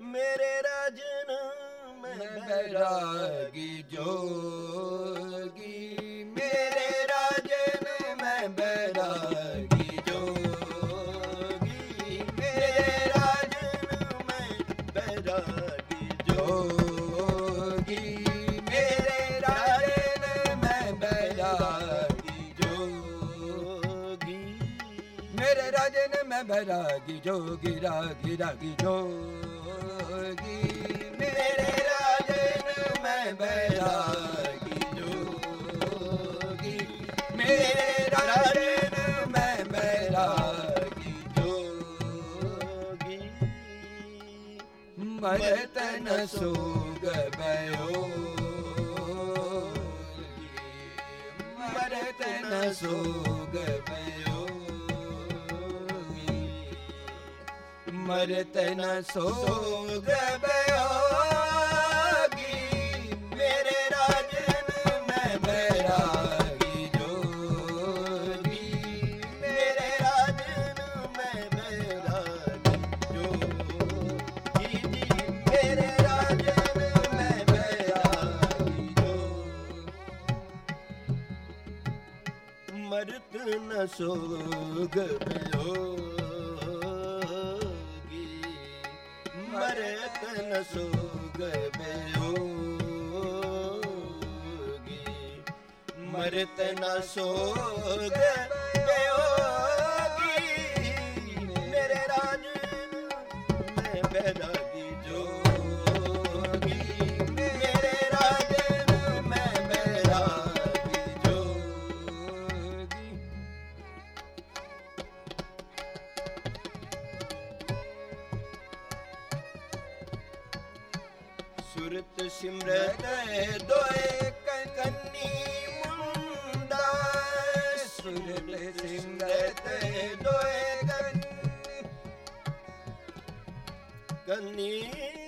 ਮੇਰੇ ਰਾਜਨ ਮੈਂ ਬੈਰਾਗੀ ਜੋਗੀ ਮੇਰੇ ਰਾਜਨ ਮੈਂ ਬੈਰਾਗੀ ਜੋਗੀ ਮੇਰੇ ਰਾਜਨ ਮੈਂ ਬੈਰਾਗੀ ਜੋਗੀ ਮੇਰੇ ਰਾਜਨ ਮੈਂ ਬੈਰਾਗੀ ਜੋਗੀ ਮੇਰੇ ਰਾਜਨ ਮੈਂ ਬੈਰਾਗੀ ਜੋਗੀ ਰਾਗੀ ਰਾਗੀ ਜੋਗੀ। ਮੇਰੇ ਰਾਜਨ ਮੈਂ ਬੈਰਾਗੀ ਜੋਗੀ। ਮੇਰੇ ਰਾਜਨ ਮੈਂ ਬੈਰਾਗੀ ਜੋਗੀ। ਮਰਤ ਨ ਸੋਗ ਬਯੋ ਮਰਤ ਨ ਸੋਗ ਬਯੋ ਮਰਤ ਨ ਸੋਗ ਬਯੋਗੀ ਮੇਰੇ ਰਾਜਨ ਮੈਂ ਬੈਰਾਗੀ ਜੋਗੀ। ਮੇਰੇ ਰਾਜਨ ਮੈਂ ਬੈਰਾਗੀ ਜੋਗੀ। ਜੀ ਮੇਰੇ ਰਾਜਨ ਮੈਂ ਬੈਰਾਗੀ ਮਰਤ ਨ ਸੋਗ ਬਿਯੋਗੀ ਮਰਤ ਨ ਸੋਗ ਬਿਯੋਗੀ ਮਰਤ ਨ ਸੁਰਤ ਸਿਮਰਤ ਦੋਏ ਕੰਨੀ ਕੰਨੀ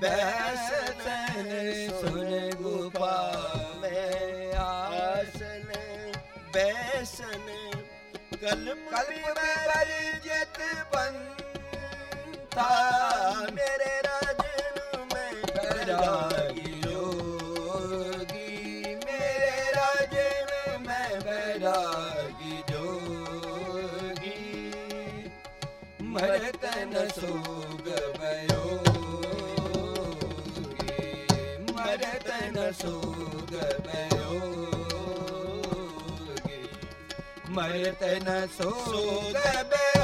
ਬੈਸਨ ਸੁਨ ਗੁਫਾ ਮੈਂ ਆਸਨ ਬੈਸਨ ਕਲਪ ਕਲਪ ਬਰਜਤ ਬੰਤਾ। ਮਰਤ ਨ ਸੋਗ ਬਯੋਗੀ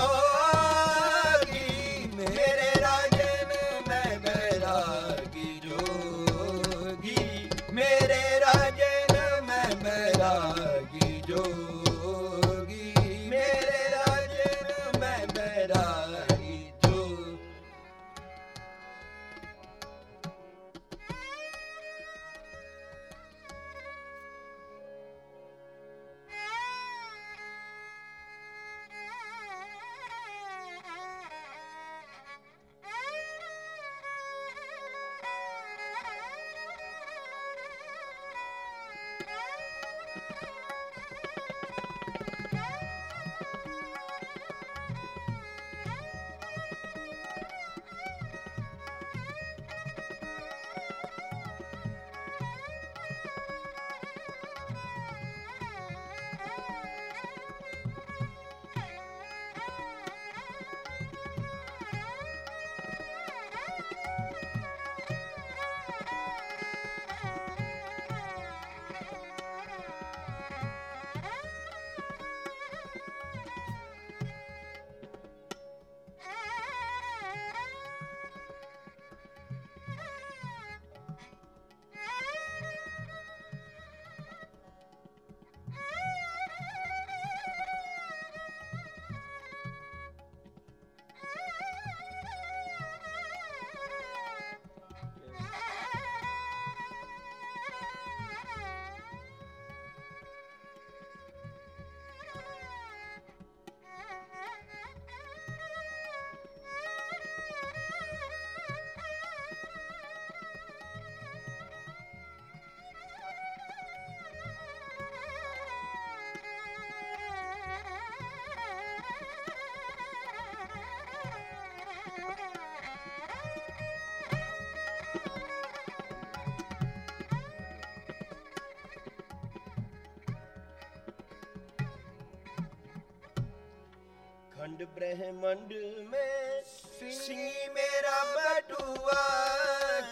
ब्रह्मंड में सिंह मेरा बटुआ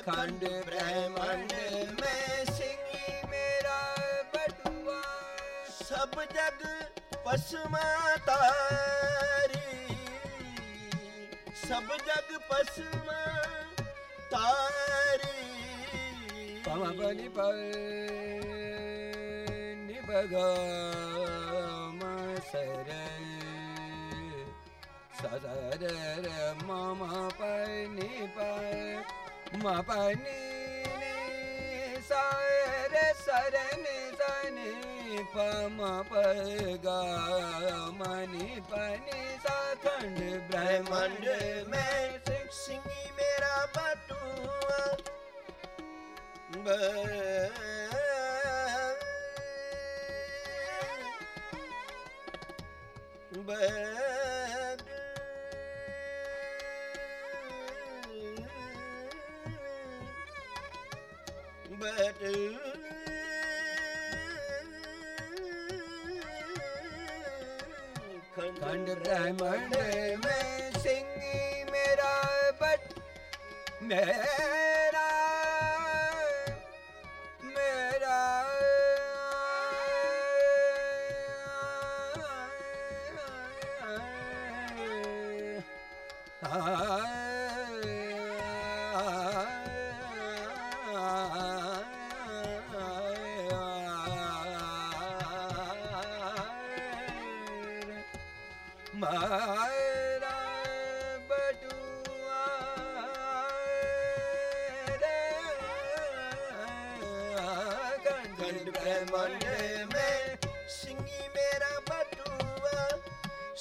खंड ब्रह्मंड में सिंह मेरा बटुआ सब जग पसमा तारी सब जग पसमा तारी पम पनि निबग सर सदर मम पनि म पनि सर सरन सनि पम पग मनि पनि सखण्ड ब्रह्मांड ब्रह्मण्ड में सिंह मेरा बटुआ बट better ਖੰਡ ਬ੍ਰਹਮਣ ਮੈਂ ਸਿੰਘ ਮੇਰਾ ਬਟ ਮੈਂ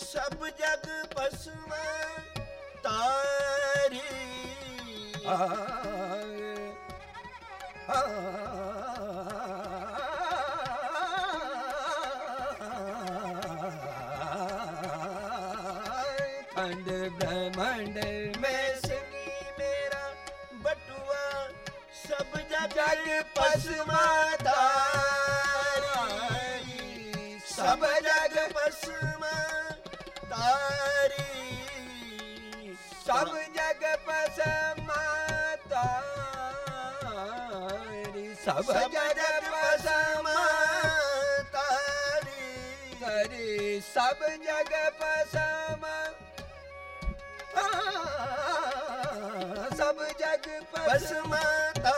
ਸਭ ਜਗ ਪਸਵਾ ਤਾਰੀ। ਆਏ ਆਏ ਮੈਂ ਸੰਗੀ ਮੇਰਾ ਬਟੂਆ ਸਭ ਜਗ ਪਸਮਾ ਪਿਆਰੀ ਸਭ ਜਗ ਪਸਮਾਤਾ ਸਭ ਜਗ ਪਸਮਾਤਾ ਰੀ ਸਭ ਜਗ ਪਸਮ ਸਭ ਜਗ ਪਸਮਾਤਾ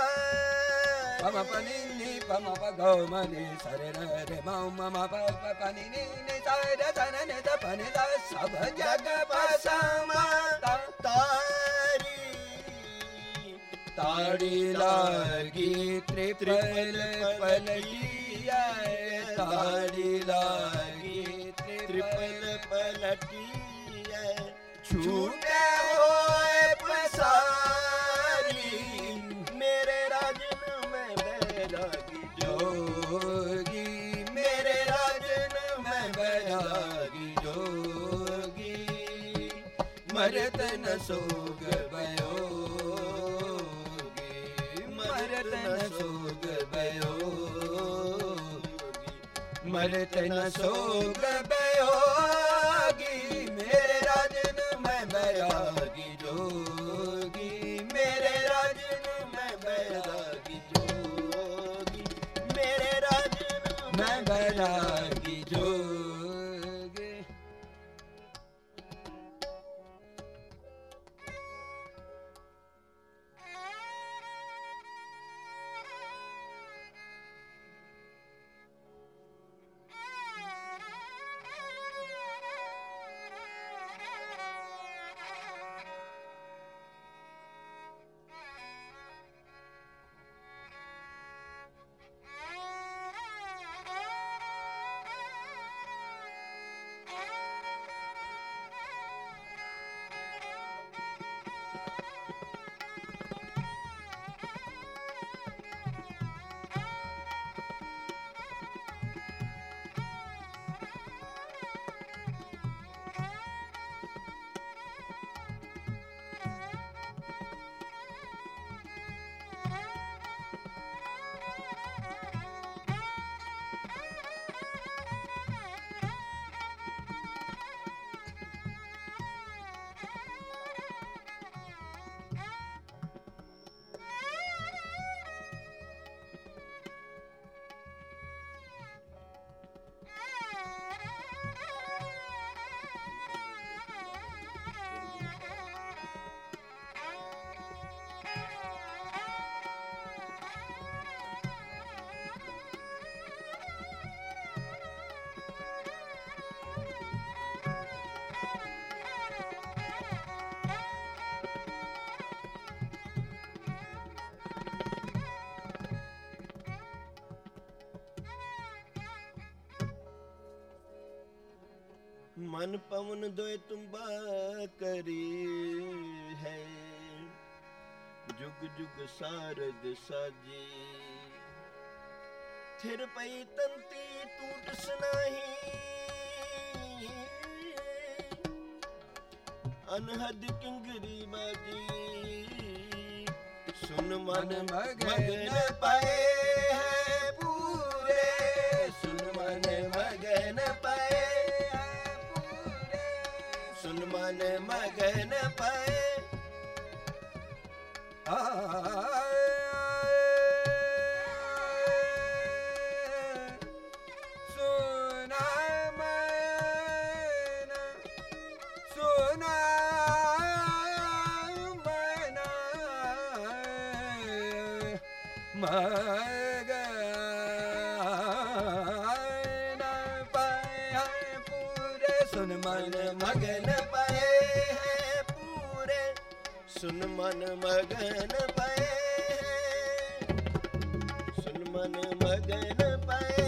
ਪਵ ਪਨਿੰਦ ma pa ga ma ni sa re re re ma ma ma pa pa pa ni ni ni sa re sa re ne sa pa ne sa sab jag pa sa ma ta tari ਤਾੜੀ ਲਾਗੀ triple ਪਲਟੀਆ ਤਾੜੀ ਲਾਗੀ triple ਪਲਟੀਆ ਛੂਟੇ ਹੋ ਸੋਗ ਬਯੋਗੀ ਮਰਤ ਨ ਸੋਗ ਬਯੋਗੀ ਮਰਤ ਸੋਗ ਮਨ ਪਵਨ ਦੋਇ ਤੁੰਬਾ ਕਰੀ ਹੈ। ਜੁਗ ਜੁਗ ਸਾਰਦ ਸਾਜੀ। ਥਿਰ ਪਈ ਤੰਤੀ ਟੂਟ ਸੁਨਾਹੀ। ਅਨਹਦ ਕਿੰਗਰੀ ਬਾਜੀ। ਸੁਨ ਮਨ ਮਗਨ ਪਏ। ਮਨ ਮਗਨ ਪਏ। ਸੁਨ ਮਗਨ ਪਏ ਸੁਨ ਮਨ ਮਗਨ ਪਏ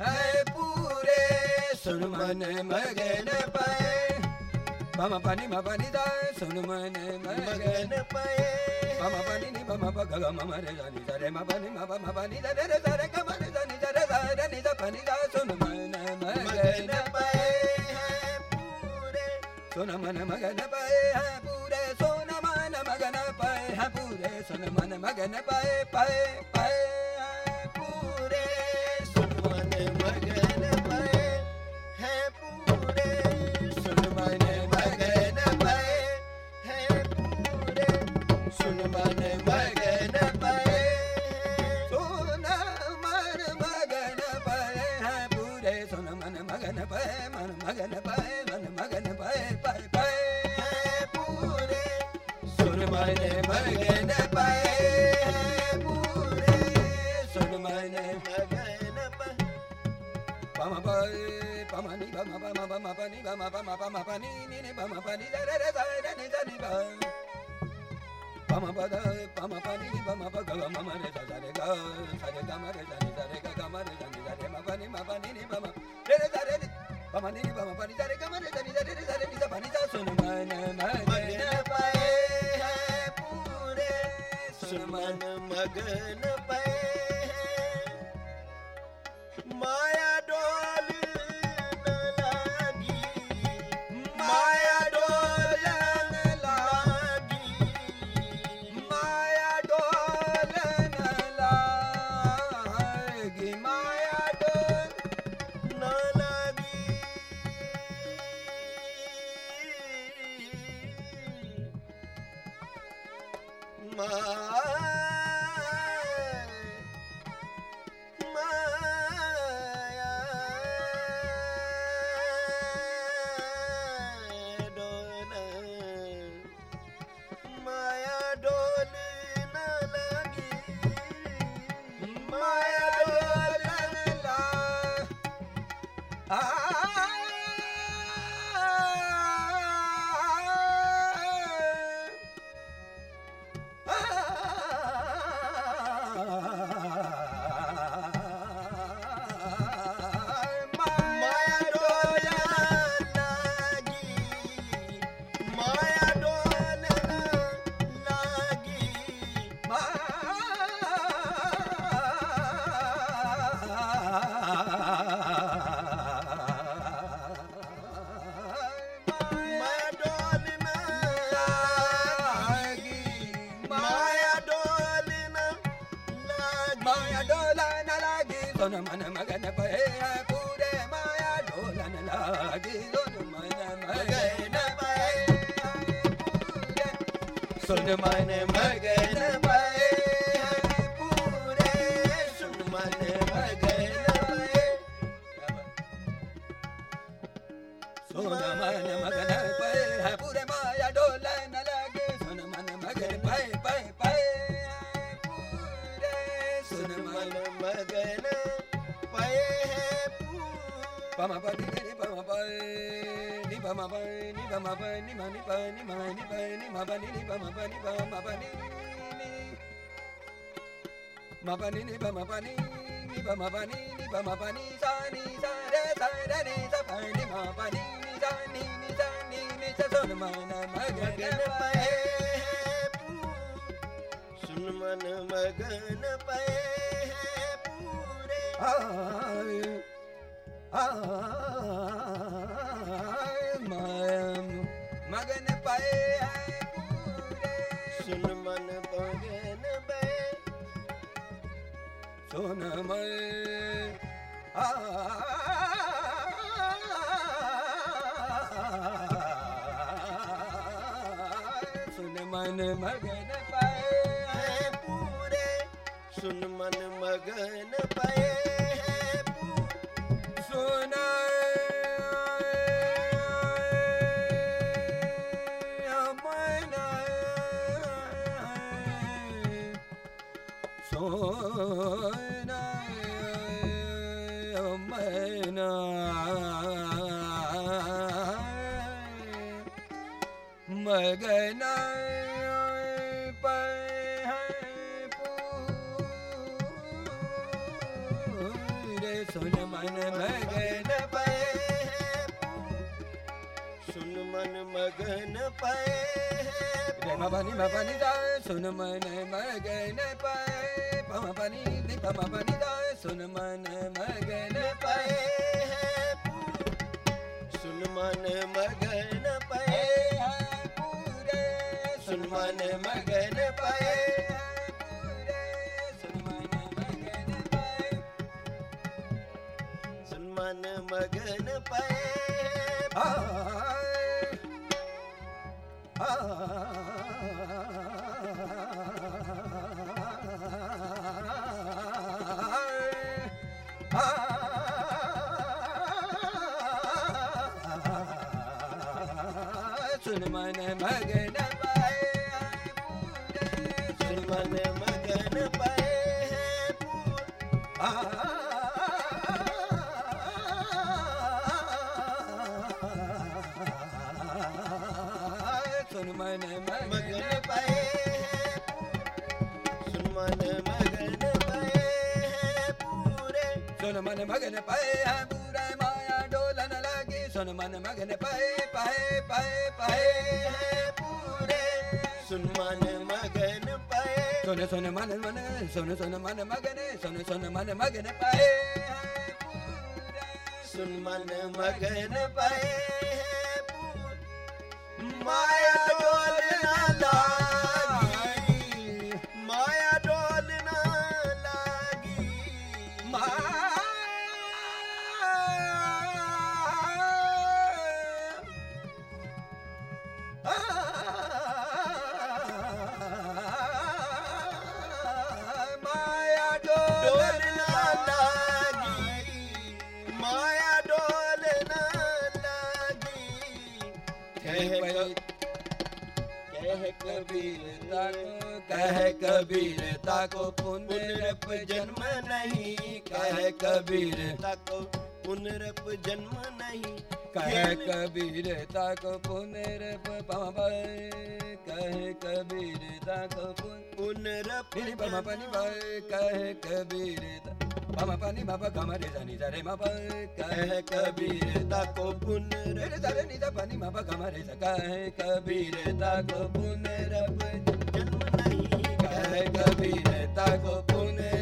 ਹੈ ਪੂਰੇ ਸੁਨ ਮਨ ਮਗਨ ਪਏ Mama pani ma pani da sunu mane ਮਗਨ ਪਏ ga ga mama re za ni za re ma pani ma pa ma pani da re re za re ga ma re za ni za re za re ni za pani da sunu mane ਮਗਨ ਪਏ ਹੈ ਪੂਰੇ ਮਨ ਮਗਨ ਪਏ ਪਏ ਪਏ ਮਨ ਮਗਨ ਪੈ ਲਾਗੀ ਸੁਨ ਮਨ ਮਗਨ ਪਏ ਹੈ ਪੂਰੇ ਮਾਇਆ ਡੋਲਨ ਲਾਗੀ ਸੁਨ ਮਨ ਮਗਨ ਪਏ ਹੈ ਪੂਰੇ ਸੁਨ ਮਨ ਮਗਨ ਪਏ Pama pa ni ni pama pa ni pama pa ni pama pa ni ma ni pa ni ma ni pa ni ma pa ni ni pama pa ni pa ma pa ni ni ma pa ni ni pama pa ni ni pama pa ni ni pama pa ni sa ni sa re sa re ni sa pa ni ma pa ni ni sa ni ni sa ni ni sa ਸੁਨ ਮਨ ਮਗਨ ਪਏ ਸੁਨ ਮਨ ਮਗਨ ਪਏ ਹੈ ਪੂਰੇ ਆਏ ਆਏ ਮਗਨ ਪਏ ਹੈ ਪੂਰੇ। ਸੁਨ ਮਨ ਮਗਨ ਪਏ ਸੁਨ ਮੈਂ ਆ ਸੁਨ ਮਨ ਮਗਨ ਪਏ ਹੈ। ਪੂਰੇ। ਸੁਨ ਮਨ ਮਗਨ ਪਏ। ਮਗਨ ਪਏ ਹੈ ਪੂਰੇ। ਸੁਨ ਮਨ ਮਗਨ ਪਏ ਹੈ ਸੁਨ ਮਨ ਮਗਨ ਪਏ ਹੈ ਰੇ ਮ ਬਨੀ ਮ ਬਨੀ ਦਾ ਸੁਨ ਮਨ ਮਗਨ ਪਏ। ਪਮ ਬਨੀ ਨੀ ਪਮ ਬਨੀ ਦਾ ਸੁਨ ਮਨ ਮਗਨ ਪਏ। ਹੈ ਪੂਰੇ ਸੁਨ ਮਨ ਮਗਨ ਸੁਨ ਮਨ ਮਗਨ ਪਏ ਹੈ ਸੁਨ ਮਨ ਮਗਨ ਪਏ ਹੈ ਪੂਰੇ ਸੁਨ ਮਨ ਮਗਨ ਪਏ ਹੈ ਪੂਰੇ ਮਾਇਆ ਡੋਲਨ ਲੱਗੀ ਸੁਨ ਮਨ ਮਗਨ ਪਏ ਪਏ ਪਏ ਪਏ ਹੈ ਪੂਰੇ ਸੁਨ ਮਨ ਮਗਨ ਪਏ ਸੁਨ ਸੁਨ ਮਨ ਮਨ ਸੁਨ ਸੁਨ ਮਨ ਮਗਨ ਸੁਨ ਸੁਨ ਮਨ ਮਗਨ ਪਏ ਸੁਨ ਮਨ ਮਗਨ ਪਏ ਮਾਇਆ ਡੋਲ ਕਹਿ ਕਬੀਰ ਤਾਕੋ ਪੁਨਰਪ ਜਨਮ ਨਹੀਂ ਕਹਿ ਕਬੀਰ ਤਾਕੋ ਪੁਨਰਪ ਜਨਮ ਨਹੀਂ ਕਹਿ ਕਬੀਰ ਤਾਕੋ ਪੁਨਰਪ ਪਾਵੇ ਕਹਿ ਕਬੀਰ ਤਾਕੋ ਪੁਨ ਪੁਨਰਪ Pini pa ma pa ni pa ਕਹਿ ਕਬੀਰ ਪਾ ਮਾ ਪਾ ਨੀ ਮਾ ਪਾ ਗਾ ਮਾ ਰੇ ਜਾ ਨੀ ਜਾ ਰੇ ਮਾ ਪਾ ਕਹਿ ਕਬੀਰ ਤਾਕੋ ਪੁਨਰਪ ਰੇ ਜਾ ਰੇ ਨੀ ਜਾ ਪਾ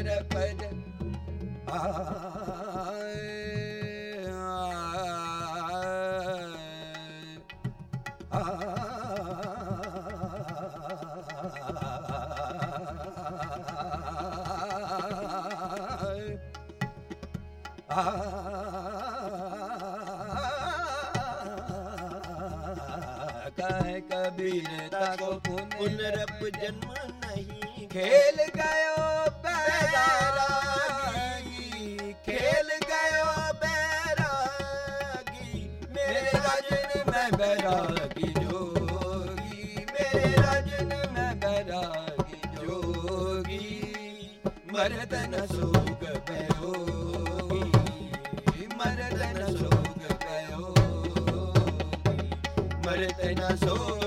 ਮਰਦ ਨ ਸੋਗ ਪਇਓਗੀ ਮਰਦ ਨ ਸੋਗ ਪਇਓਗੀ ਮਰਦ ਸੋਗ